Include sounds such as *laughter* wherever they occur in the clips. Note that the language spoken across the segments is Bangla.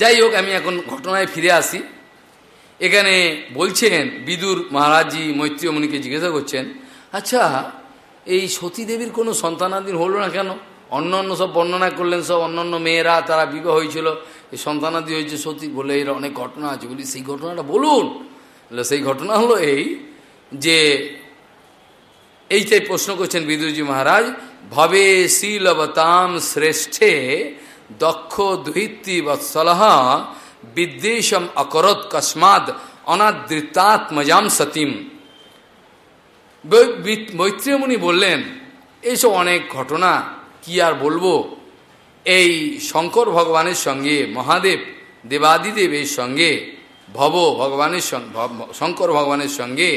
যাই হোক আমি এখন ঘটনায় ফিরে আসি। এখানে বলছেন বিদুর মহারাজজি মৈত্রীয় মুনিকে জিজ্ঞাসা করছেন আচ্ছা এই সতী দেবীর কোনো সন্তানাদিন হলো না কেন? অন্য অন্য সব বর্ণনা করলেন, সব অন্য অন্য মেয়েরা, তারা বিবাহ হয়েছিল। এই সন্তানাদি হয়েছে সতী বলে এর অনেক ঘটনা আছে। বলি, সেই ঘটনাটা বলুন। সেই ঘটনা হলো এই যে, এইটাই প্রশ্ন করছেন বিদুরজি মহারাজ, ভবে শীলবতাম শ্রেষ্ঠে দক্ষ দুহিত্রী বৎসলহ বিদ্বেষম অকরত কস্মাদ অনাদৃতাত্মজাম সতীম। মৈত্রীয়মুনি বললেন এইসব অনেক ঘটনা, কি আর বলব? এই শঙ্কর ভগবানের সঙ্গে, মহাদেব দেবাদিদেবের সঙ্গে, ভব ভগবানের শঙ্কর ভগবানের সঙ্গে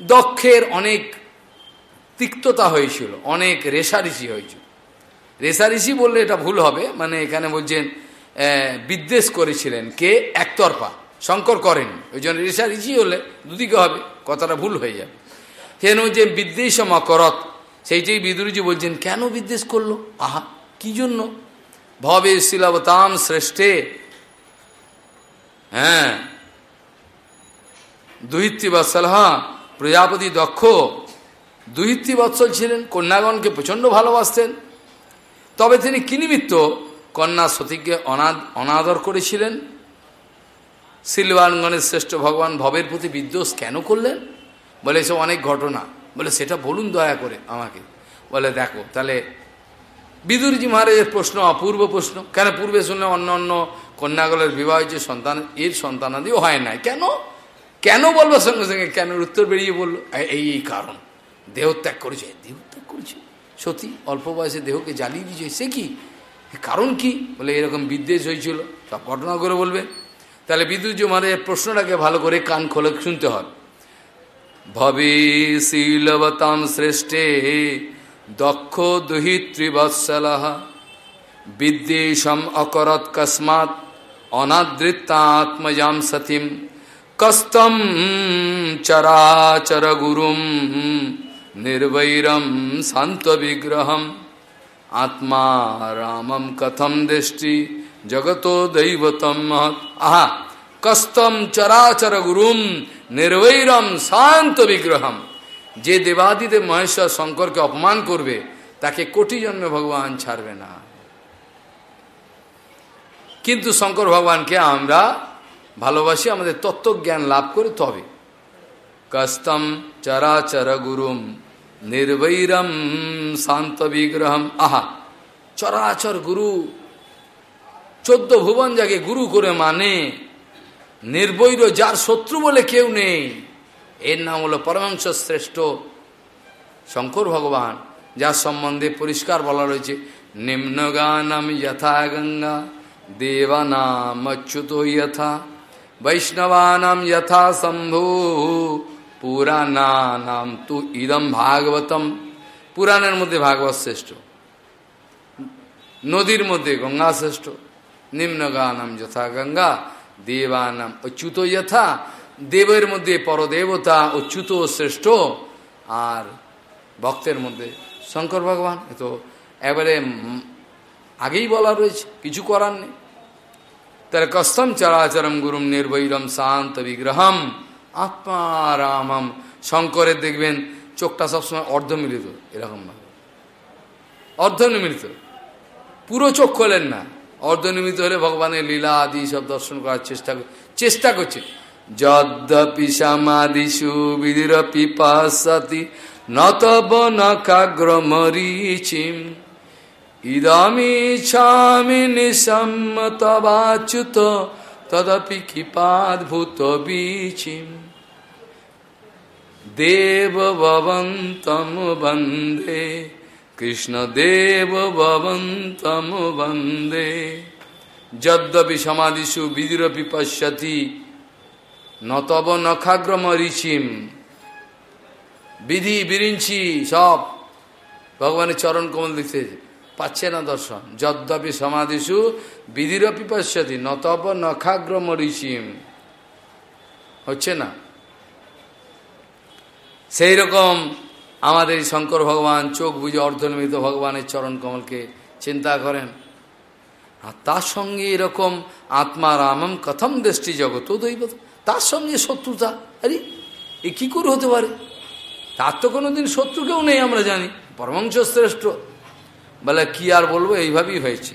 দক্ষের অনেক তিক্ততা হয়েছিল, অনেক রেশারিসি হয়েছিল। রেশারিসি বললে এটা ভুল হবে মানে এখানে বলছেন বিদ্বেষ করেছিলেন, কে? একতরফা, শঙ্কর করেন। ওই জন্য রেশারিসি হলে দুদিকে হবে, কথাটা ভুল হয়ে যাবে। কেন যে বিদ্বেষ মকরত সেইটাই বিদুরজি বলছেন, কেন বিদ্বেষ করল? আহা, কি জন্য? ভবে শিলাবতাম শ্রেষ্ঠে। হ্যাঁ। দুহিত্রী বৎসলহা, প্রজাপতি দক্ষ। দুহিত্রী বৎসল ছিলেন, কন্যাগণকে প্রচণ্ড ভালোবাসতেন। তবে তিনি কি নিমিত্ত কন্যা সতীকে অনাদ, অনাদর করেছিলেন? শিলবানগণের শ্রেষ্ঠ ভগবান ভবের প্রতি বিদ্বেষ কেন করলেন? বলে, এসব অনেক ঘটনা। বলে, সেটা বলুন দয়া করে আমাকে। বলে, দেখো, তাহলে বিদুরজি মহারাজের প্রশ্ন, অপূর্ব প্রশ্ন। কেন পূর্বে শুনলে অন্য অন্য কন্যাগুলোর বিবাহ যে সন্তান, এর সন্তানাদিও হয় নাই। কেন? কেন বলব সঙ্গে সঙ্গে? কেন উত্তর বেরিয়ে বলল এই এই কারণ। দেহত্যাগ করেছে। দেহত্যাগ করেছে। সত্যি অল্প বয়সে দেহকে জ্বালিয়ে দিয়েছে, সে কি? কারণ কি? বলে এরকম বিদ্বেষ হয়েছিল। সব ঘটনা করে বলবে। তাহলে বিদ্যুৎ মহারাজের প্রশ্নটাকে ভালো করে কান খোলে শুনতে হবে ভবে শীলবতাম শ্রেষ্ঠে দক্ষ দুহিত্রিবৎসলহ বিদ্বেষম অকরত কস্মাৎ অনাদৃত্তাত্মজাম সতীম, কস্তম চরাচর গুরুম নির্বৈরম শান্ত বিগ্রহম আত্মা রামম কথম দৃষ্টি জগত দৈবতম আহা কস্তম চরাচর গুরুম নির্বৈরম শান্ত বিগ্রহম যে দেবাদিদেব মহেশ্বর শঙ্করকে অপমান করবে, তাকে কোটি জন্মে ভগবান ছাড়বে না। কিন্তু শঙ্কর ভগবানকে আমরা ভালোবাসি, আমাদের তত্ত্বজ্ঞান লাভ করে তবে। কস্তম চরাচর গুরুম। নির্বৈরম শান্ত বিগ্রহম আহা চরাচর গুরু চোদ্দ ভুবন যাকে গুরু করে মানে নির্বৈর যার শত্রু বলে কেউ নেই এর নাম হলো পরমাংশ শ্রেষ্ঠ শঙ্কর ভগবান যার সম্বন্ধে পরিষ্কার বলা রয়েছে নিম্নগানম যথা গঙ্গা দেবানাম অচ্যুত যথা বৈষ্ণবানাম যথা শম্ভু পুরাণানাম তু ইদম ভাগবতম পুরাণের মধ্যে ভাগবত শ্রেষ্ঠ নদীর মধ্যে গঙ্গা শ্রেষ্ঠ নিম্নগানম যথা গঙ্গা দেবানাম অচ্যুত যথা দেবের মধ্যে পরদেবতা অচ্যুত শ্রেষ্ঠ আর ভক্তের মধ্যে শঙ্কর ভগবান তো এবারে আগেই বলা রয়েছে, কিছু করার নেই। তার কস্তম চরাচরম গুরুম নির্বৈরম শান্ত বিগ্রহম। আত্মারামম। শঙ্করের দেখবেন চোখটা সবসময় অর্ধমিলিত, এরকম ভাবে। অর্ধনিমিলিত পুরো চোখ খোলেন না। অর্ধনিমিত হলে ভগবানের লীলা আদি সব দর্শন করার চেষ্টা চেষ্টা করছে যদ্যপি সমাদিষু বিধিরপি পাশতি নতব নখাগ্রমরিচিম ইদমিচ্ছামি নিসম্মতবাচ্যুত তদপি কৃপাদ্ভূত বীচিম। দেব ভবন্তম বন্দে। কৃষ্ণদেব ভবন্তম বন্দে। যদ্যপি সমাধিষু বিধিরপি পশ্যতি, নতব নখাগ্রম ঋষিম। বিধি বিরিঞ্চি সব। ভগবানের চরণ কমল দেখতে পাচ্ছে না দর্শন। যদ্যপি সমাধিষু বিধিরপি পশ্যতি, নতব নখাগ্রম ঋষিম। হচ্ছে না? সেই রকম আমাদের শঙ্কর ভগবান, চোখ বুঝে অর্ধনিমিত ভগবানের চরণ কমলকে চিন্তা করেন। আর তার সঙ্গে এরকম আত্মারামম কথম দৃষ্টি জগৎ দৈব। তার সঙ্গে শত্রুতা। আরে, এ কী করে হতে পারে? তার তো কোনোদিন শত্রু কেউ নেই আমরা জানি। পরমাংশ শ্রেষ্ঠ। বলে, কি আর বলব, এইভাবেই হয়েছে।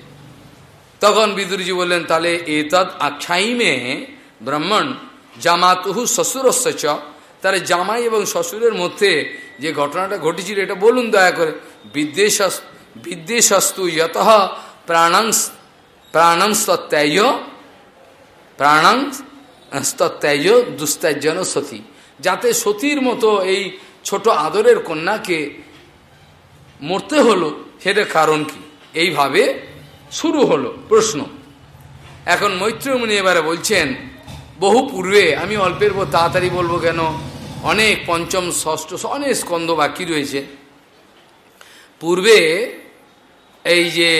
তখন বিদুরজি বললেন, তাহলে এতদ আখ্যাইমে ব্রাহ্মণ জামাতুহু শ্বশুরস্য চ তাহলে জামাই এবং শ্বশুরের মধ্যে যে ঘটনাটা ঘটেছিল, এটা বলুন দয়া করে। বিদ্বেষ বিদ্বেষস্তু যত প্রাণাংস প্রাণংস্তত্যায় প্রাণংস্তত্যায় দুস্তার্জন সতী। যাতে সতীর মতো এই ছোট আদরের কন্যাকে মরতে হলো সেটা কারণ কি? এইভাবে শুরু হলো প্রশ্ন। এখন মৈত্রমণি এবারে বলছেন বহু পূর্বে, আমি অল্পের পর তাড়াতাড়ি বলব কেন, অনেক পঞ্চম, ষষ্ঠ, অনেক স্কন্ধ বাকি রয়েছে। পূর্বে এই যে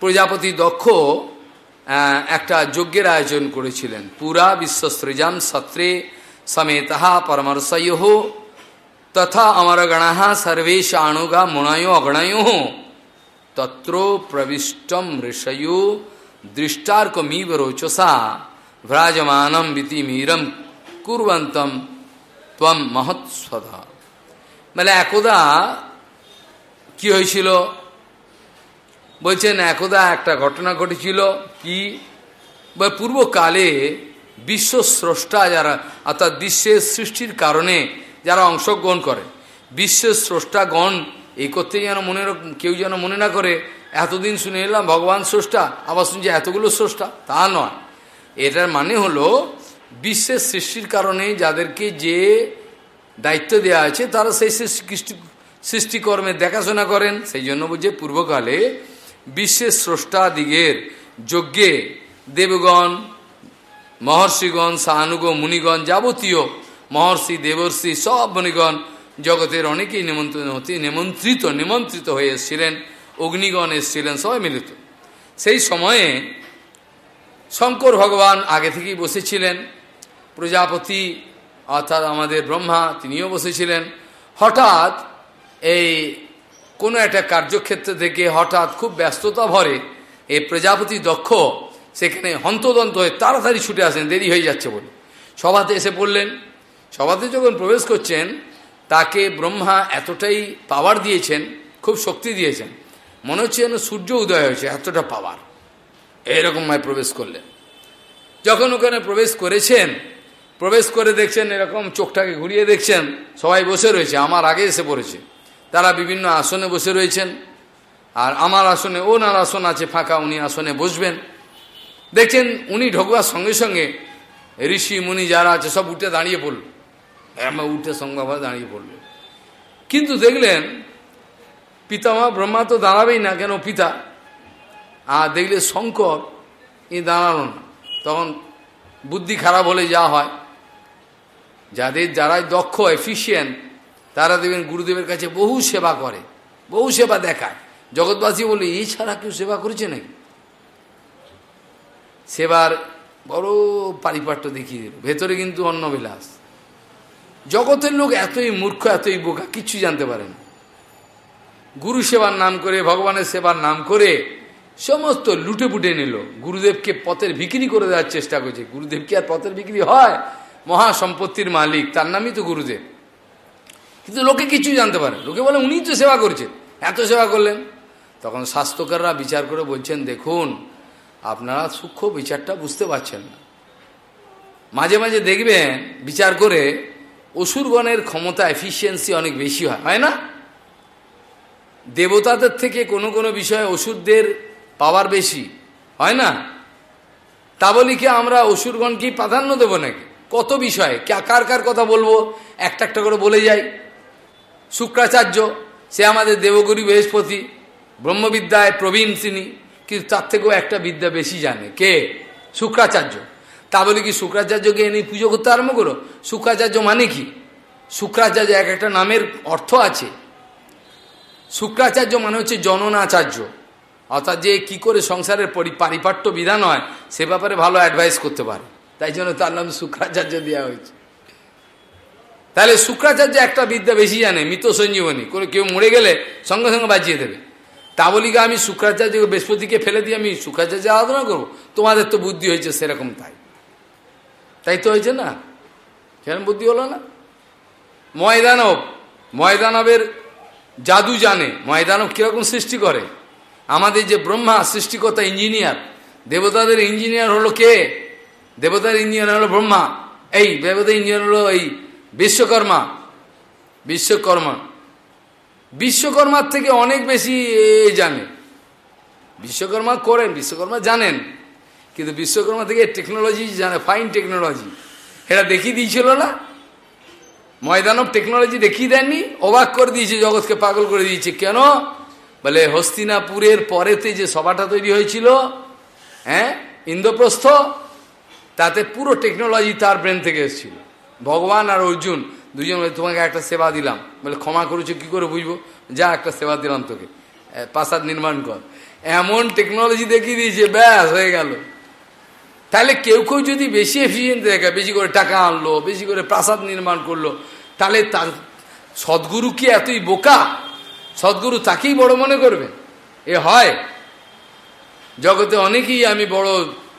প্রজাপতি দক্ষ একটা যজ্ঞের আয়োজন করেছিলেন। পুরা বিশ্বসৃজাম সত্রে সমেতহা পরমর্ষয়, তথা অমরগণা সর্বেশ আণুগা মুণয় অগণয়, তত্র প্রবিষ্টম ঋষয়ো দৃষ্টার্কমিব রোচসা ভ্রাজমানম বিতিমিরম কুরন্তম তম মহৎসদ মানে একদা কি হয়েছিল বলছেন একদা একটা ঘটনা ঘটেছিল কি পূর্বকালে বিশ্ব স্রষ্টা যারা অর্থাৎ বিশ্বের সৃষ্টির কারণে যারা অংশগ্রহণ করে বিশ্বের স্রষ্টাগণ এই করতে যেন মনে কেউ যেন মনে না করে এতদিন শুনে এলাম, ভগবান স্রষ্টা, আবার শুনছে এতগুলো স্রষ্টা, তা নয়। এটার মানে হলো, বিশ্বের সৃষ্টির কারণে যাদেরকে যে দায়িত্ব দেওয়া আছে, তারা সেই সৃষ্টি সৃষ্টিকর্মের দেখাশোনা করেন। সেই জন্য বলছে, পূর্বকালে বিশ্বের স্রষ্টা দিগের যজ্ঞে দেবগণ, মহর্ষিগণ সাহানুগ মুনিগণ যাবতীয় মহর্ষি, দেবর্ষি, সব মুনিগণ জগতের অনেকেই নিমন্ত্রণ হতে নিমন্ত্রিত নিমন্ত্রিত হয়ে এসেছিলেন অগ্নিগণ এসেছিলেন, সবাই মিলিত। সেই সময়ে শঙ্কর ভগবান আগে থেকেই বসেছিলেন, প্রজাপতি অর্থাৎ আমাদের ব্রহ্মা, তিনিও বসেছিলেন। হঠাৎ এই কোনো একটা কার্যক্ষেত্র থেকে হঠাৎ খুব ব্যস্ততা ভরে এই প্রজাপতি দক্ষ, সেখানে হন্তদন্ত হয়ে তাড়াতাড়ি ছুটে আসেন, দেরি হয়ে যাচ্ছে বলে। সভাতে এসে পড়লেন। সভাতে যখন প্রবেশ করছেন, তাকে ব্রহ্মা এতটাই পাওয়ার দিয়েছেন, খুব শক্তি দিয়েছেন মনে হচ্ছে যেন সূর্য উদয় হয়েছে, এতটা পাওয়ার এরকমভাবে প্রবেশ করলেন। যখন ওখানে প্রবেশ করেছেন, প্রবেশ করে দেখছেন এরকম চোখটাকে ঘুরিয়ে দেখছেন, সবাই বসে রয়েছে, আমার আগে এসে পড়েছে। তারা বিভিন্ন আসনে বসে রয়েছেন, আর আমার আসনে, ওনার আসন আছে ফাঁকা, উনি আসনে বসবেন। দেখছেন উনি ঢোকবার সঙ্গে সঙ্গে ঋষি, মুনি যারা আছে, সব উঠে দাঁড়িয়ে পড়ল। এরমা উঠে সঙ্গভাবে দাঁড়িয়ে পড়ল। কিন্তু দেখলেন পিতামা ব্রহ্মা তো দাঁড়াবেই না কেন পিতা? আর দেখলে শঙ্কর ই দাঁড়াল না। তখন বুদ্ধি খারাপ হলে যা হয়। যাদের যারাই দক্ষ এফিসিয়েন্ট তারা দেখবেন গুরুদেবের কাছে বহু সেবা করে, বহু সেবা দেখায়। জগৎবাসী বলে এই ছাড়া কেউ সেবা করেছে নাকি? সেবার বড় পারিপাট্য দেখিয়ে দিল। ভেতরে কিন্তু অন্নবিলাস। জগতের লোক এতই মূর্খ, এতই বোকা, কিচ্ছু জানতে পারে না। গুরু সেবার নাম করে, ভগবানের সেবার নাম করে, সমস্ত লুটে পুটে নিল। গুরুদেবকে পথের বিক্রি করে দেওয়ার চেষ্টা করছে। গুরুদেব কি আর পথের বিক্রি হয়? মহা সম্পত্তির মালিক, তার নামই তো গুরুদেব। কিন্তু লোকে কিছু জানতে পারে লোকে বলে উনি তো সেবা করছেন। এত সেবা করলেন? তখন স্বাস্থ্যকাররা বিচার করে বলছেন, দেখুন, আপনারা সূক্ষ্ম বিচারটা বুঝতে পারছেন না। মাঝে মাঝে দেখবেন, বিচার করে অসুরগণের ক্ষমতা এফিসিয়েন্সি অনেক বেশি হয়। হয় না? দেবতাদের থেকে কোনো কোনো বিষয়ে অসুরদের পাওয়ার বেশি, হয় না? তা বলি কি, আমরা অসুরগণকেই প্রাধান্য দেবো নাকি? কত বিষয়ে? কার কার কথা বলব? একটা একটা করে বলে যাই। শুক্রাচার্য, সে আমাদের দেবগুরু বৃহস্পতি, ব্রহ্মবিদ্যায় প্রবীণ তিনি, কিন্তু তার থেকেও একটা বিদ্যা বেশি জানে। কে? শুক্রাচার্য। তা বলে কি, শুক্রাচার্যকে এনে পুজো করতে আরম্ভ করো। শুক্রাচার্য মানে কি? শুক্রাচার্য এক একটা নামের অর্থ আছে। শুক্রাচার্য মানে হচ্ছে জননাচার্য। অর্থাৎ যে কি করে সংসারের পারিপাট্য বিধান হয়, সে ব্যাপারে ভালো অ্যাডভাইস করতে পারে। তাই জন্য তার নাম শুক্রাচার্য দেওয়া হয়েছে। তাহলে শুক্রাচার্য একটা বিদ্যা বেশি জানে, মৃত সঞ্জীবনী। করে কেউ মরে গেলে সঙ্গে সঙ্গে বাঁচিয়ে দেবে। তা বলি আমি শুক্রাচার্য বৃহস্পতিকে ফেলে দিয়ে আমি শুক্রাচার্য আরাধনা করব। তোমাদের তো বুদ্ধি হয়েছে সেরকম তাই। তাই তো হয়েছে না? সেরকম বুদ্ধি হলো না? ময়দানব, ময়দানবের জাদু জানে ময়দানব কীরকম সৃষ্টি করে। আমাদের যে ব্রহ্মা, সৃষ্টিকর্তা, ইঞ্জিনিয়ার, দেবতাদের ইঞ্জিনিয়ার হলো কে? দেবতার ইঞ্জিনিয়ার হলো ব্রহ্মা। এই দেবতার ইঞ্জিনিয়ার হলো এই বিশ্বকর্মা। বিশ্বকর্মা। বিশ্বকর্মার থেকে অনেক বেশি জানে। বিশ্বকর্মা করেন, বিশ্বকর্মা জানেন। কিন্তু বিশ্বকর্মা থেকে টেকনোলজি জানে ফাইন টেকনোলজি এটা দেখিয়ে দিয়েছিল না? ময়দানব টেকনোলজি দেখিয়ে দেননি, অবাক করে দিয়েছে, জগৎকে পাগল করে দিয়েছে। কেন? বলে হস্তিনাপুরের পরেতে যে সভাটা তৈরি হয়েছিল হ্যাঁ ইন্দ্রপ্রস্থ, তাতে পুরো টেকনোলজি তার ব্রেন থেকে এসেছিল। ভগবান আর অর্জুন দুজন তোমাকে একটা সেবা দিলাম। বলে, ক্ষমা করেছ, কি করে বুঝব? যা, একটা সেবা দিলাম তোকে। প্রাসাদ নির্মাণ কর। এমন টেকনোলজি দেখিয়ে দিয়েছে, ব্যাস, হয়ে গেল। তাহলে কেউ কেউ যদি বেশি এফিসিয়েন্ট দেখে বেশি করে টাকা আনলো, বেশি করে প্রাসাদ নির্মাণ করল, তাহলে তার সদ্গুরু কি এতই বোকা? সদ্গুরু তাকেই বড় মনে করবে? এ হয়। জগতে অনেকেই আমি বড়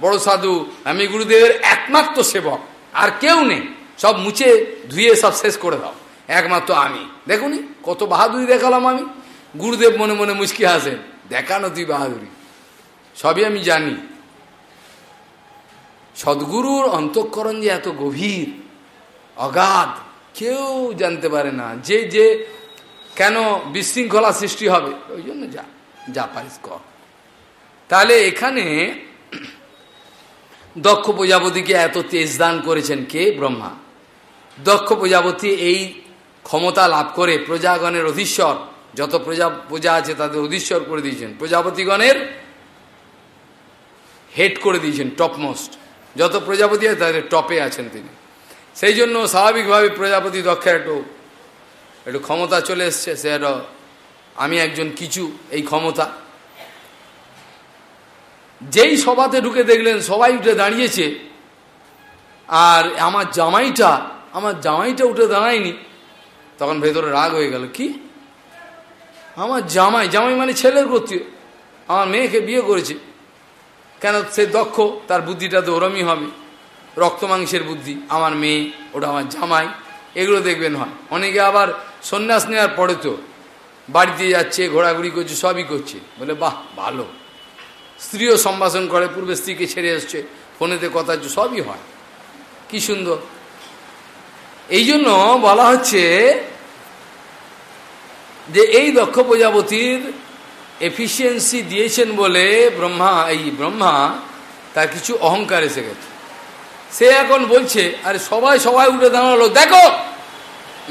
বড় সাধু, আমি গুরুদেবের একমাত্র সেবক, আর কেউ নেই। সব মুছে ধুয়ে সব শেষ করে দাও। একমাত্র আমি। দেখুনি কত বাহাদুরি দেখালাম আমি। গুরুদেব মনে মনে মুচকি হাসেন, দেখানো তুই বাহাদুরি। সবই আমি জানি। সদ্গুরুর অন্তঃকরণ যে এত গভীর, অগাধ, কেউ জানতে পারে না যে যে কেন বিশৃঙ্খলা সৃষ্টি হবে। ওই জন্য যা যা পারিস কর। তাহলে এখানে দক্ষ প্রজাপতিকে এত তেজ দান করেছেন কে? ব্রহ্মা। দক্ষ প্রজাপতি এই ক্ষমতা লাভ করে প্রজাগণের অধীশ্বর, যত প্রজা প্রজা আছে তাদের অধীশ্বর করে দিয়েছেন। প্রজাপতিগণের হেড করে দিয়েছেন টপমোস্ট যত প্রজাপতি আছে তাদের টপে আছেন তিনি। সেই জন্য স্বাভাবিকভাবে প্রজাপতি দক্ষের একটু একটু ক্ষমতা চলে এসছে, সে আমি একজন কিছু, এই ক্ষমতা। যেই সভাতে ঢুকে দেখলেন, সবাই উঠে দাঁড়িয়েছে। আর আমার জামাইটা আমার জামাইটা উঠে দাঁড়ায়নি। তখন ভেতরে রাগ হয়ে গেল, কি? আমার জামাই জামাই মানে ছেলের করতে আমার মেয়েকে বিয়ে করেছে। কেন সে দক্ষ? তার বুদ্ধিটা তো ওরমই হবে। রক্ত মাংসের বুদ্ধি। আমার মেয়ে, ওটা আমার জামাই। এগুলো দেখবেন হয়। অনেকে আবার সন্ন্যাস নেওয়ার পরে তো বাড়িতে যাচ্ছে, ঘোরাঘুরি করছে, সবই করছে। বলে, বাহ, ভালো। স্ত্রীও সম্ভাষণ করে, পূর্বে স্ত্রীকে ছেড়ে আসছে ফোনেতে কথা সবই হয়। কি সুন্দর। এই জন্য বলা হচ্ছে যে, এই দক্ষ প্রজাপতির এফিসিয়েন্সি দিয়েছেন বলে ব্রহ্মা, এই ব্রহ্মা তার কিছু অহংকার এসে গেছে। সে এখন বলছে, আরে সবাই সবাই উঠে দাঁড়াল, দেখো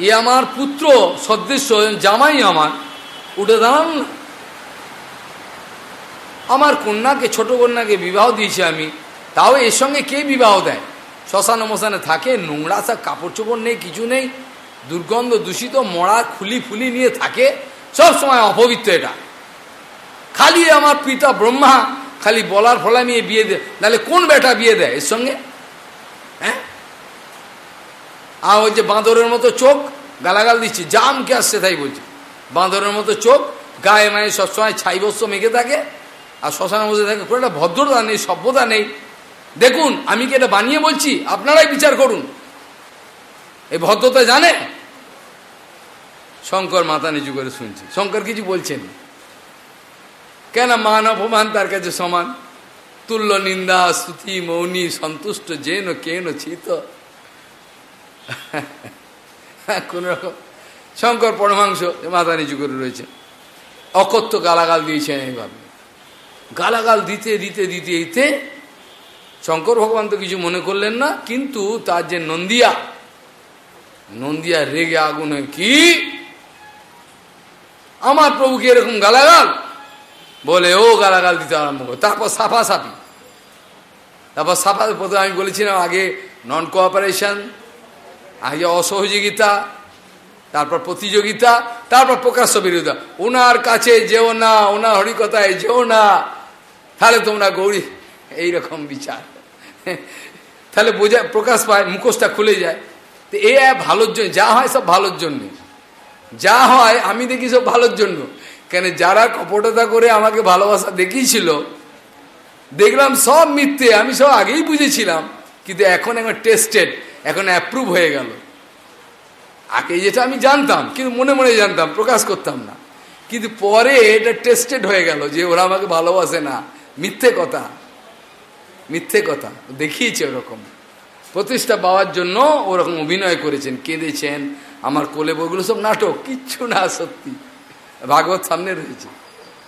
ই আমার পুত্র সদৃশ্য, জামাই আমার, উঠে দাঁড়ান আমার কন্যাকে, ছোট কন্যাকে বিবাহ দিয়েছি আমি, তাও এর সঙ্গে কে বিবাহ দেয়? শ্মশানে মশানে থাকে, নোংরা সা কাপড় চোপড় নেই, কিছু নেই, দুর্গন্ধ দূষিত, মরা খুলি ফুলি নিয়ে থাকে, সব সময় অপবিত্র এটা। খালি আমার পিতা ব্রহ্মা, খালি বলার ফলা নিয়ে বিয়ে দেয় নাহলে কোন বেটা বিয়ে দেয় এর সঙ্গে? হ্যাঁ? আর ওই যে বাঁদরের মতো চোখ, গালাগাল দিচ্ছে জামকে আসছে তাই বলছে। বাঁদরের মতো চোখ, গায়ে মায়ে সবসময় ছাই বস্ত্র মেঘে থাকে, আর শ্মশানের মধ্যে থাকে কোনো একটা ভদ্রতা নেই, সভ্যতা নেই। দেখুন, আমি কি এটা বানিয়ে বলছি? আপনারাই বিচার করুন। এই ভদ্রতা জানে? শঙ্কর মাথা নিচু করে শুনছি। শঙ্কর কিছু বলছেন কেন মান অপমান? তার কাছে সমান। তুল্য নিন্দা, স্তুতি, মৌনী, সন্তুষ্ট, যেন কেন চিত। কোন রকম। শঙ্কর পরমাংশ মাথা নিচু করে রয়েছে। অকথ্য গালাগাল দিয়েছেন এইভাবে। গালাগাল দিতে দিতে দিতে দিতে শঙ্কর ভগবান তো কিছু মনে করলেন না, কিন্তু তার যে নন্দিয়া নন্দিয়া রেগে আগুন কি? আমার প্রভুকে এরকম গালাগাল? বলে, ও গালাগাল দিতে আরম্ভ করে। তারপর সাফা সাফি তারপর সাফা, প্রথমে আমি বলেছিলাম, আগে নন কোঅপারেশন আগে অসহযোগিতা, তারপর প্রতিযোগিতা, তারপর প্রকাশ্য বিরোধিতা। ওনার কাছে যেও না ওনার হরিকতায় যেও না, তাহলে তোমরা গৌরী। এইরকম বিচার। তাহলে বোঝা, প্রকাশ পায়, মুখোশটা খুলে যায়। তো এ ভালোর জন্য, যা হয় সব ভালোর জন্যে। যা হয়, আমি দেখি সব ভালোর জন্য। কেন যারা কপটতা করে আমাকে ভালোবাসা দেখিয়েছিল, দেখলাম সব মিথ্যে, আমি সব আগেই বুঝেছিলাম, কিন্তু এখন আমার টেস্টেড এখন অ্যাপ্রুভ হয়ে গেল। আগে যেটা আমি জানতাম, কিন্তু মনে মনে জানতাম, প্রকাশ করতাম না। কিন্তু পরে এটা টেস্টেড হয়ে গেল যে ওরা আমাকে ভালোবাসে না। মিথ্যে কথা। মিথ্যে কথা। দেখিয়েছে ওরকম। প্রতিষ্ঠা পাওয়ার জন্য ওরকম অভিনয় করেছেন, কেঁদেছেন, আমার কোলে বইগুলো সব নাটক, কিচ্ছু না সত্যি। ভাগবত সামনে রয়েছে।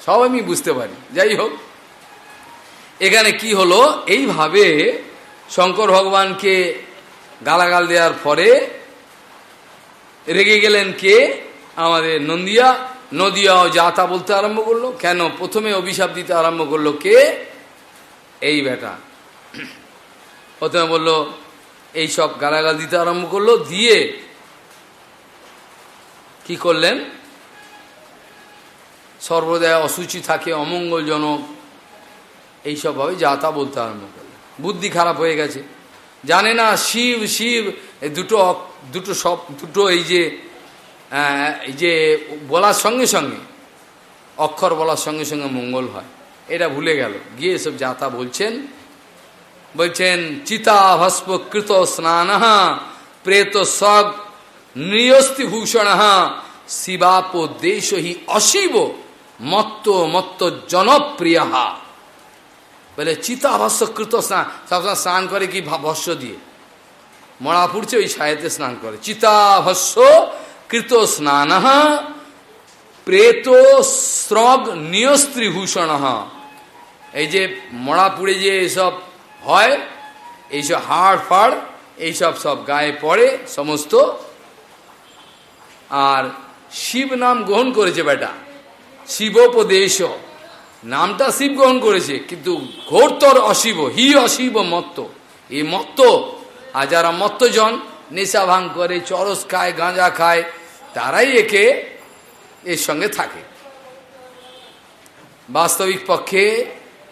সব আমি বুঝতে পারি। যাই হোক, এখানে কি হলো? এইভাবে শঙ্কর ভগবানকে গালাগাল দেওয়ার পরে রেগে গেলেন কে? আমাদের নন্দিয়া। নদিয়াও যাতা বলতে আরম্ভ করল। কেন? প্রথমে অভিশাপ দিতে আরম্ভ করল কে? এই বেটা প্রথমে বলল, এই সব গালাগাল দিতে আরম্ভ করল। দিয়ে কি করলেন? সর্বদায় অসুচি থাকে, অমঙ্গলজনক। এইসবভাবে যা তা বলতে আরম্ভ করলেন বুদ্ধি খারাপ হয়ে গেছে। জানে না, শিব শিব দুটো দুটো সব, দুটো এই যে এই যে বলার সঙ্গে সঙ্গে, অক্ষর বলার সঙ্গে সঙ্গে মঙ্গল হয়। এটা ভুলে গেল। গিয়ে এসব যাতা বলছেন বলছেন, চিতা ভস্প কৃত স্নান প্রেত সগ নৃয়স্তি ভূষণ শিবাপ দেশ হি অশিব মত্ত মত্ত জনপ্রিয় বলে, চিতা কৃত স্নান সবসময় স্নান করে কি ভস্য দিয়ে? মরা পুড়ছে ওই ছায়াতে স্নান করে। চিতা ভস্য কৃত স্নান প্রেত স্রগ নিয়স্ত্রীভূষণ। এই যে মরা পুড়ে যে এসব হয়, এইসব হাড় ফাড়, এইসব সব গায়ে পড়ে সমস্ত। আর শিব নাম গ্রহণ করেছে বেটা। শিবোপদেশ নামটা শিব গ্রহণ করেছে, কিন্তু ঘোরতর অশিব, হি অশিব মত্ত। এই মত্ত আর যারা মত্তজন নেশা ভাঙ করে, চরস খায়, গাঁজা খায়, তারাই একে এর সঙ্গে থাকে। বাস্তবিক পক্ষে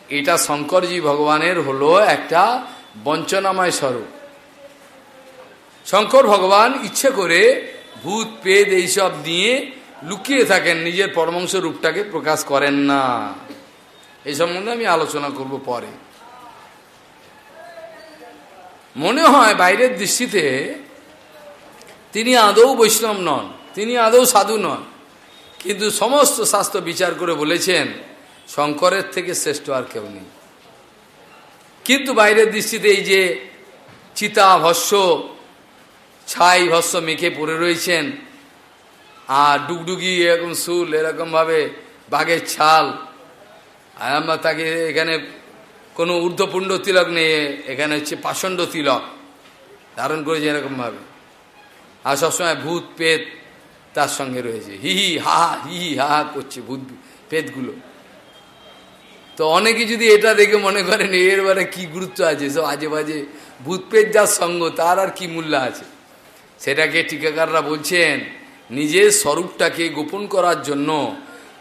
এটা শঙ্করজি ভগবানের হলো একটা বঞ্চনাময় স্বরূপ। শঙ্কর ভগবান ইচ্ছে করে ভূত, পেদ এইসব নিয়ে লুকিয়ে থাকেন, নিজের পরমাংশ রূপটাকে প্রকাশ করেন না। এই সম্বন্ধে আমি আলোচনা করব পরে। মনে হয় বাইরের দৃষ্টিতে তিনি আদৌ বৈষ্ণব নন, তিনি আদৌ সাধু নন, কিন্তু সমস্ত শাস্ত্র বিচার করে বলেছেন, শঙ্করের থেকে শ্রেষ্ঠ আর কেউ নেই। কিন্তু বাইরের দৃষ্টিতে এই যে চিতা, ভস্য, ছাই, ভস্য মেখে পড়ে রয়েছেন আর ডুগডুগি এরকম সুল এরকমভাবে বাঘের ছাল। আর আমরা তাকে এখানে কোনো ঊর্ধ্বপুণ্ড তিলক নেই, এখানে হচ্ছে পাষণ্ড তিলক। ধারণ করেছে এরকমভাবে আর সবসময় ভূত পেত তার সঙ্গে রয়েছে। হি হি, হা, হি হি, হা হা করছে ভূত পেতগুলো তো অনেকে যদি এটা দেখে মনে করেন, এর বারে কি গুরুত্ব আছে? সব আজে বাজে ভূতপেট যার সঙ্গ, তার আর কি মূল্য আছে? সেটাকে টিকাকাররা বলছেন নিজের স্বরূপটাকে গোপন করার জন্য,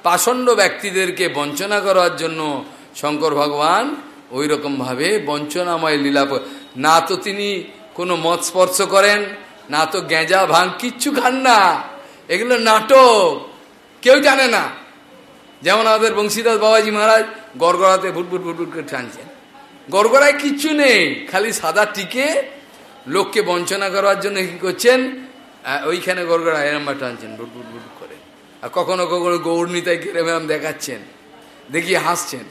পাষণ্ড ব্যক্তিদেরকে বঞ্চনা করার জন্য শঙ্কর ভগবান ওই রকমভাবে বঞ্চনাময় লীলা না তো তিনি কোনো মত স্পর্শ করেন, না তো গেঁজা ভাঙ কিচ্ছু খান না। এগুলো নাটক, কেউ জানে না। যেমন আমাদের বংশীদাস বাবাজি মহারাজ গড়গড়াতে ভুটভুট ভুটভুট করে টানছেন। গড়গড়ায় কিচ্ছু নেই, খালি সাদা টিকে লোককে বঞ্চনা করার জন্য কি করছেন? ওইখানে গড়গড়ায় এরম্বা টানছেন, বুট বুট বুট করে। আর কখনো কখনো গৌরনীতায় কেরম দেখাচ্ছেন, দেখিয়ে হাসছেন।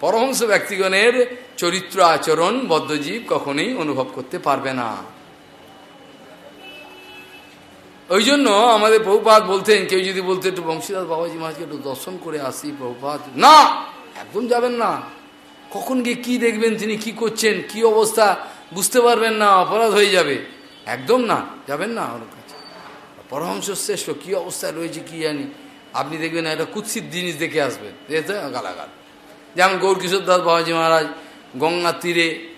পরহংস ব্যক্তিগণের চরিত্র আচরণ বদ্ধজীব কখনোই অনুভব করতে পারবে না। ওই জন্য আমাদের প্রভুপাত বলতেন, কেউ যদি বলতে, একটু বংশীদাস বাবাজি মহারাজকে একটু দর্শন করে আসি প্রভুপাত না, একদম যাবেন না। কখন গিয়ে কি দেখবেন, তিনি কি করছেন, কি অবস্থা, বুঝতে পারবেন না, অপরাধ হয়ে যাবে। একদম না, যাবেন না ওর কাছে। পরহংস শ্রেষ্ঠ কী অবস্থায় রয়েছে কি জানি। আপনি দেখবেন একটা কুৎসিত জিনিস দেখে আসবেন। দেখতে গালাগাল। যেমন গৌরকিশোর দাস বাবাজি মহারাজ গঙ্গার তীরে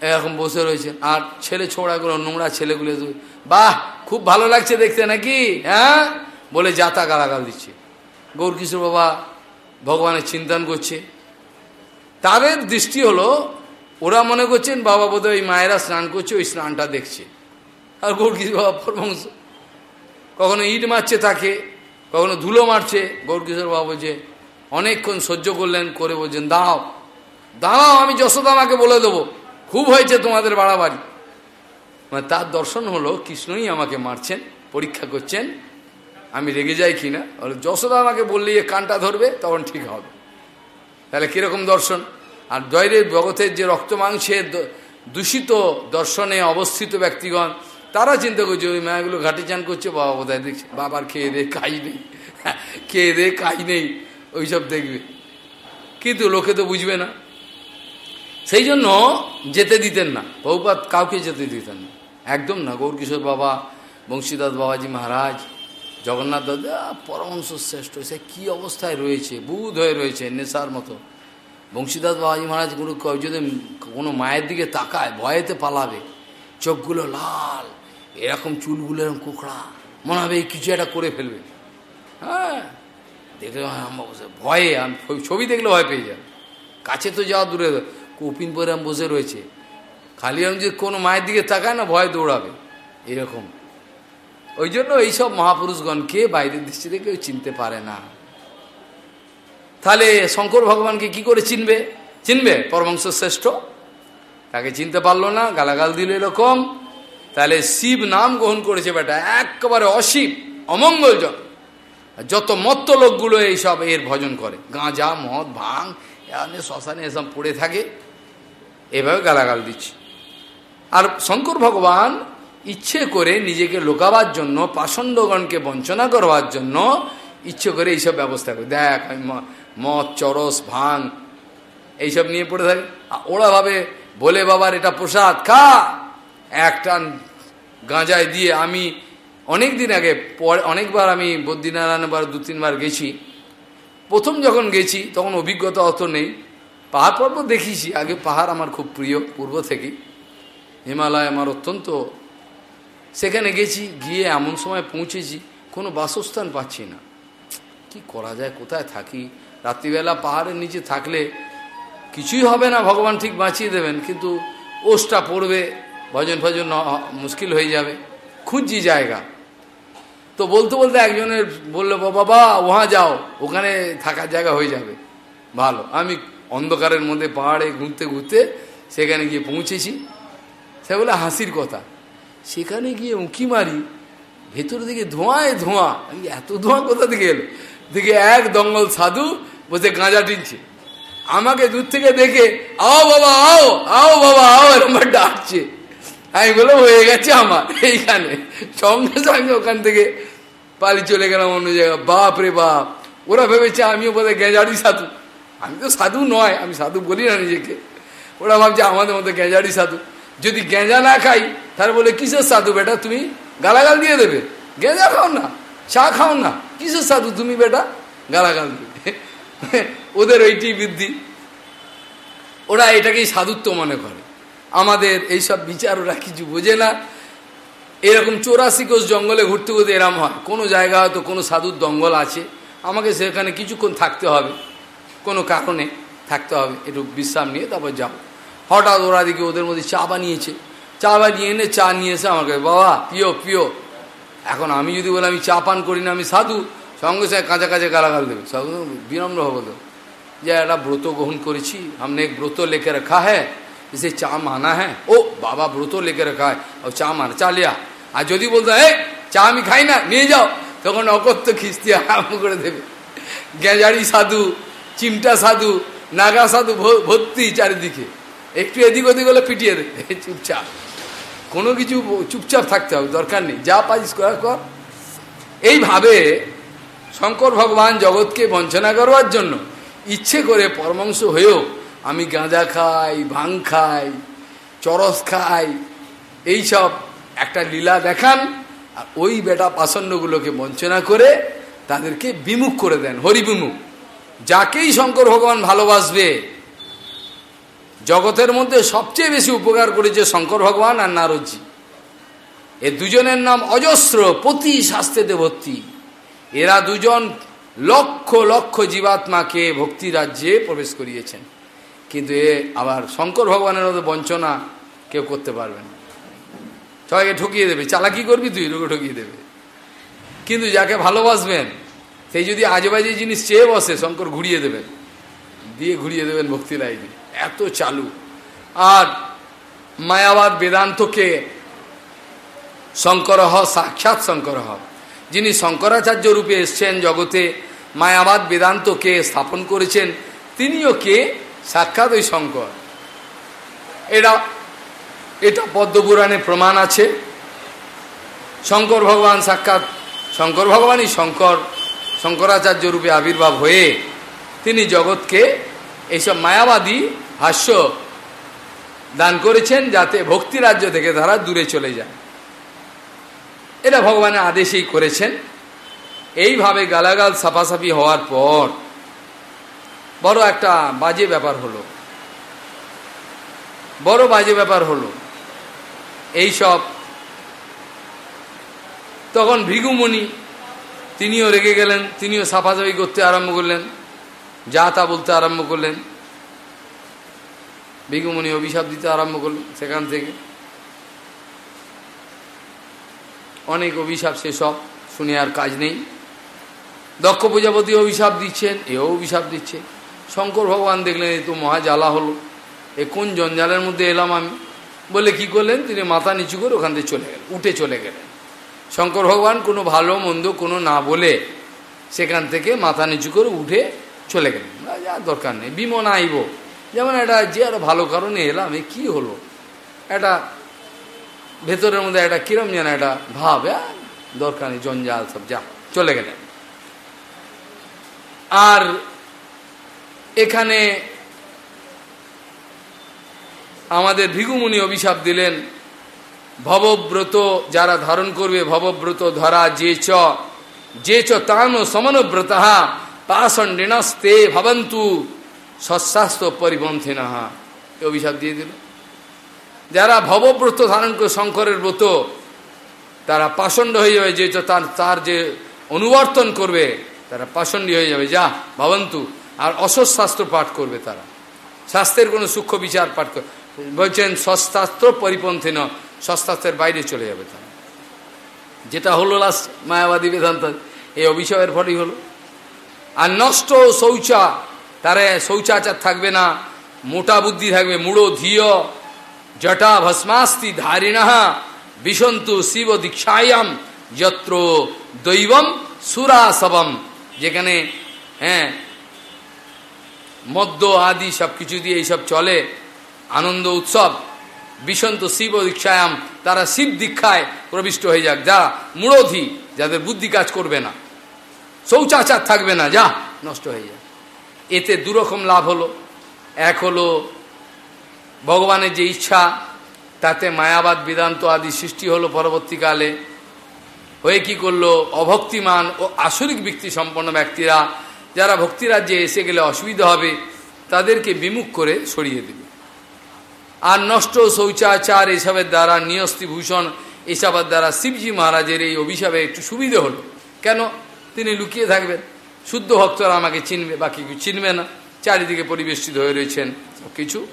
এরকম বসে রয়েছে আর ছেলে ছোড়াগুলো, নোংরা ছেলেগুলো বাহ, খুব ভালো লাগছে দেখতে নাকি? হ্যাঁ? বলে যাতা গালাগাল দিচ্ছে। গৌরকিশোর বাবা ভগবানের চিন্তন করছে। তাদের দৃষ্টি হলো ওরা মনে করছেন বাবা বোধ ওই মায়েরা স্নান করছে, ওই স্নানটা দেখছে। আর গৌরকিশোর বাবা পরবংশ কখনো ইট মারছে তাকে, কখনো ধুলো মারছে। গৌরকিশোর বাবু বলছে অনেকক্ষণ সহ্য করলেন, করে বলছেন, দাঁড়াও দাঁড়াও, আমি যশোদা আমাকে বলে দেবো। খুব হয়েছে তোমাদের বাড়াবাড়ি। মানে তার দর্শন হলো, কৃষ্ণই আমাকে মারছেন, পরীক্ষা করছেন। আমি রেগে যাই কিনা? যশোদা আমাকে বললে কানটা ধরবে, তখন ঠিক হবে। তাহলে কীরকম দর্শন? আর দৈরের জগতের যে রক্ত মাংসের দূষিত দর্শনে অবস্থিত ব্যক্তিগণ, তারা চিন্তা করছে, ওই মায়াগুলো ঘাটে চান করছে, বাবা বোধহয় দেখছে? বাবার খেয়ে দে কাজ নেই *laughs* খেয়ে দে কাজ নেই। ওইসব দেখবে। কিন্তু লোকে তো বুঝবে না। সেই জন্য যেতে দিতেন না। বহুপাত কাউকে যেতে দিতেন না। একদম না। গৌরকিশোর বাবা, বংশীদাস বাবাজি মহারাজ, জগন্নাথ দাদা পরমংশ শ্রেষ্ঠ। সে কী অবস্থায় রয়েছে? বুধ হয়ে রয়েছে নেশার মতো। বংশীদাস বাবাজি মহারাজ কোনো যদি কোনো মায়ের দিকে তাকায়, ভয়েতে পালাবে। চোখগুলো লাল, এরকম চুলগুলো, এরকম কুকড়া। মনে হবে এই কিছু একটা করে ফেলবে। হ্যাঁ দেখলে ভয়ে আমি ছবি দেখলে ভয় পেয়ে যাবে। কাছে তো যাওয়া দূরে, কপিন পরে আমি বসে রয়েছে। খালি আমি যে কোনো মায়ের দিকে তাকায় না, ভয় দৌড়াবে। এরকম। ওই জন্য এইসব মহাপুরুষগণকে বাইরের দৃষ্টিতে কেউ চিনতে পারে না। তাহলে শঙ্কর ভগবানকে কি করে চিনবে? চিনবে? পরমংশ শ্রেষ্ঠ। তাকে চিনতে পারল না, গালাগাল দিল এরকম। তাহলে শিব নাম গ্রহণ করেছে বেটা, একেবারে অশিব অমঙ্গলজন যত মত্ত লোকগুলো এইসব এর ভজন করে, গাঁজা, মদ, ভাং, এখানে শ্মশানে এসব পড়ে থাকে, এভাবে গালাগাল দিচ্ছে। আর শঙ্কর ভগবান ইচ্ছে করে নিজেকে লোকাবার জন্য, পাষণ্ডগণকে বঞ্চনা করবার জন্য ইচ্ছে করে এইসব ব্যবস্থা করে। দেখ মদ, চরস, ভাং, এইসব নিয়ে পড়ে থাকে। ওরা ভাবে বলে বাবার এটা প্রসাদ, খা! একটা গাঁজায় দিয়ে আমি অনেক দিন আগে অনেকবার আমি বদ্রীনারায়ণবার দু, তিনবার গেছি। প্রথম যখন গেছি, তখন অভিজ্ঞতা অত নেই। পাহাড় পর্বত দেখিছি আগে পাহাড় আমার খুব প্রিয়, পূর্ব থেকে হিমালয় আমার অত্যন্ত। সেখানে গেছি, গিয়ে এমন সময় পৌঁছেছি, কোনো বাসস্থান পাচ্ছি না। কি করা যায়, কোথায় থাকি? রাত্রিবেলা পাহাড়ের নিচে থাকলে কিছুই হবে না, ভগবান ঠিক বাঁচিয়ে দেবেন, কিন্তু ওষটা পড়বে, ভজন ভজন মুশকিল হয়ে যাবে, খুঁজছি জায়গা। তো বলতে বলতে একজনের বলল বাবা, ওহা যাও, ওখানে থাকার জায়গা হয়ে যাবে। ভালো, আমি অন্ধকারের মধ্যে পাহাড়ে ঘুরতে ঘুরতে সেখানে গিয়ে পৌঁছেছি। সে বলে, হাসির কথা। সেখানে গিয়ে উঁকি মারি, ভেতর দিকে ধোঁয়ায় ধোঁয়া এত ধোঁয়া কোথা থেকে এলো? দেখে এক দঙ্গল সাধু বসে গাঁজা টিনছে। আমাকে দূর থেকে দেখে, আও বাবা, আও আও বাবা, আও এরকম ডাকছে। আমি বলে হয়ে গেছে আমার, এইখানে। সঙ্গে সঙ্গে ওখান থেকে পালি চলে গেলাম অন্য জায়গায়। বাপ রে বাপ, ওরা ভেবেছে আমিও বোধহয় গেঁজারি সাধু। আমি তো সাধু নয়, আমি সাধু বলি না নিজেকে। ওরা ভাবছে আমাদের মতো গেঁজারি সাধু। যদি গেঁজা না খাই তাহলে বলে, কিসের সাধু বেটা তুমি? গালাগাল দিয়ে দেবে? গেঁজা খাও না, চা খাও না। কিসের সাধু তুমি বেটা? গালাগাল দেবে। *laughs* ওদের ওইটি বৃদ্ধি। ওরা এটাকেই সাধুত্ব মনে করে। আমাদের এইসব বিচার ওরা কিছু বোঝে না। এরকম চৌরাশি কোষ জঙ্গলে ঘুরতে ঘুরতে এরম হয়। কোনো জায়গা হয়তো কোনো সাধুর দঙ্গল আছে। আমাকে সেখানে কিছুক্ষণ থাকতে হবে। কোনো কারণে থাকতে হবে। একটু বিশ্রাম নিয়ে তারপর যাও। হঠাৎ ওরা দিকে ওদের মধ্যে চা বানিয়েছে। চা বানিয়ে এনে চা নিয়ে এসে আমাকে, বাবা পিও পিও এখন আমি যদি বলি আমি চা পান করি না, আমি সাধু। সঙ্গে সঙ্গে কাঁচা কাঁচা গালাগাল দেবে সঙ্গে বিনম্র হবো তো যে একটা ব্রত গ্রহণ করেছি हमने एक ব্রত লেকে রাখা হ্যাঁ इसे चा माना है ও বাবা ব্রত লেকে রাখা है और চা মানা চা লিয়া আর যদি বলতো এই চা আমি খাই না নিয়ে যাও তখন অকথ্য খিস্তি আরম্ভ করে দেবে গেঁজারি সাধু চিমটা সাধু নাগা সাধু ভর্তি চারিদিকে একটু এদিক ওদিক হলে পিটিয়ে দেবে চুপচাপ কোনো কিছু চুপচাপ থাকতে হবে দরকার নেই যা পারিস কর কর এইভাবে শঙ্কর ভগবান জগৎকে বঞ্চনা করবার জন্য ইচ্ছে করে পরমাংশ হয়েও আমি গাঁজা খাই, ভাং খাই, চরস খাই এইসব একটা লীলা দেখান আর ওই বেটা পাষণ্ডগুলোকে বঞ্চনা করে তাদেরকে বিমুখ করে দেন, হরিবিমুখ। যাকেই শঙ্কর ভগবান ভালোবাসবে, জগতের মধ্যে সবচেয়ে বেশি উপকার করেছে শঙ্কর ভগবান আর নারদজি। এ দুজনের নাম অজস্র, প্রতি শাস্ত্রেতে ভর্তি এরা দুজন লক্ষ লক্ষ জীবাত্মাকে ভক্তি রাজ্যে প্রবেশ করিয়েছেন। কিন্তু এ আবার শঙ্কর ভগবানের মতো বঞ্চনা, কেউ করতে পারবে না। সবাইকে ঠকিয়ে দেবে। চালাকি করবি তুই, লোকে ঠকিয়ে দেবে। কিন্তু যাকে ভালোবাসবেন, সেই যদি আজেবাজে জিনিস চেয়ে বসে, শঙ্কর ঘুরিয়ে দেবেন। দিয়ে ঘুরিয়ে দেবেন ভক্তি লাইনে এত চালু। আর মায়াবাদ বেদান্তকে শঙ্কর হ, সাক্ষাৎ শঙ্কর হ। যিনি শঙ্করাচার্য রূপে এসছেন জগতে, মায়াবাদ বেদান্তকে স্থাপন করেছেন, তিনিও কে? সাক্ষাৎ ওই শঙ্কর। এটা এটা পদ্মপুরাণে প্রমাণ আছে। শঙ্কর ভগবান সাক্ষাৎ, শঙ্কর ভগবানই শঙ্কর, শঙ্করাচার্য রূপে আবির্ভাব হয়ে তিনি জগৎকে এইসব মায়াবাদী হাস্য দান করেছেন যাতে ভক্তি রাজ্য থেকে তারা দূরে চলে যায়। এটা ভগবানের আদেশেই করেছেন। এইভাবে গালাগাল সাফাসাফি হওয়ার পর বড় একটা বাজে ব্যাপার হলো। বড় বাজে ব্যাপার হলো এই সব তখন ভৃগুমণি তিনিও রেগে গেলেন, তিনিও সাফাসাফি করতে আরম্ভ করলেন, যা তা বলতে আরম্ভ করলেন। ভৃগুমণি অভিশাপ দিতে আরম্ভ করলেন সেখান থেকে। অনেক অভিশাপ সেসব শুনে আর কাজ নেই। দক্ষ প্রজাপতি অভিশাপ দিচ্ছেন, এও অভিশাপ দিচ্ছে। শঙ্কর ভগবান দেখলেন এই তো মহা জ্বালা হলো। এ কোন জঞ্জালের মধ্যে এলাম আমি? বলে কি করলেন? তিনি মাথা নিচু করে ওখান থেকে চলে গেলেন, উঠে চলে গেলেন। শঙ্কর ভগবান কোনো ভালো মন্দ কোনো না বলে সেখান থেকে মাথা নিচু করে উঠে চলে গেলেন। যা দরকার নেই বিমন আইব। যেমন একটা যে একটা ভালো কারণে এলাম, এ কী হলো? একটা ভেতরের মধ্যে একটা কিরম যেন একটা ভাব দরকার নেই, জঞ্জাল সব, যা, চলে গেলেন আর এখানে আমাদের ভিগুমুনি অভিশাপ দিলেন, ভবব্রত যারা ধারণ করবে, ভবব্রত ধরা যে চ যে চ তাম সমনব্রতহা পাষণ্ডিনস্তে ভবন্তু সস্বাস্থ্য পরিপন্থী অভিশাপ দিয়ে দিল যারা ভবব্রত ধারণ করে শঙ্করের ব্রত, তারা পাষণ্ড হয়ে যাবে, যে তার তার যে অনুবর্তন করবে, তারা পাষণ্ডী হয়ে যাবে। যা, ভাবন্তু, আর অসৎশাস্ত্র পাঠ করবে তারা। শাস্ত্রের কোনো সূক্ষ্ম বিচার পাঠ করবে বলছেন সস্তাস্ত্র পরিপন্থী ন সস্তাস্ত্রের বাইরে চলে যাবে তারা। যেটা হলো লাস্ট মায়াবাদী বেদান্ত এই অভিশাপের ফলেই হলো। আর নষ্ট শৌচা, তারা শৌচাচার থাকবে না, মোটা বুদ্ধি থাকবে মুড়ো ধিয় জটা ভস্মাস্তি ধারিণা বিশন্তু শিব দীক্ষায়াম যত্র দৈবম সুরাসবম যেখানে হ্যাঁ মদ্য আদি সব কিছু দিয়ে এইসব চলে, আনন্দ উৎসব, বিশন্ত শিব দীক্ষায়াম, তারা শিব দীক্ষায় প্রবিষ্ট হয়ে যাক। যা মূঢ়ধি যাদের বুদ্ধি কাজ করবে না। শৌচাচার থাকবে না, যা নষ্ট হয়ে যাক এতে দুরকম লাভ হলো। এক হলো ভগবানের যে ইচ্ছা, তাতে মায়াবাদ বেদান্ত আদি সৃষ্টি হলো পরবর্তীকালে। হয়ে কি করল? অভক্তিমান ও আসরিক ব্যক্তি সম্পন্ন ব্যক্তিরা, যারা ভক্তিরাজ্যে এসে গেলে অসুবিধা হবে, তাদেরকে বিমুখ করে সরিয়ে দেবে। আর নষ্ট শৌচাচার এসবের দ্বারা নিয়স্তিভূষণ এসবের দ্বারা শিবজি মহারাজের এই অভিশাপে একটু সুবিধে হলো। কেন? তিনি লুকিয়ে থাকবেন। শুদ্ধ ভক্তরা আমাকে চিনবে, বাকি কিছু চিনবে না। চারিদিকে পরিবেষ্টিত হয়ে রয়েছেন। কিছু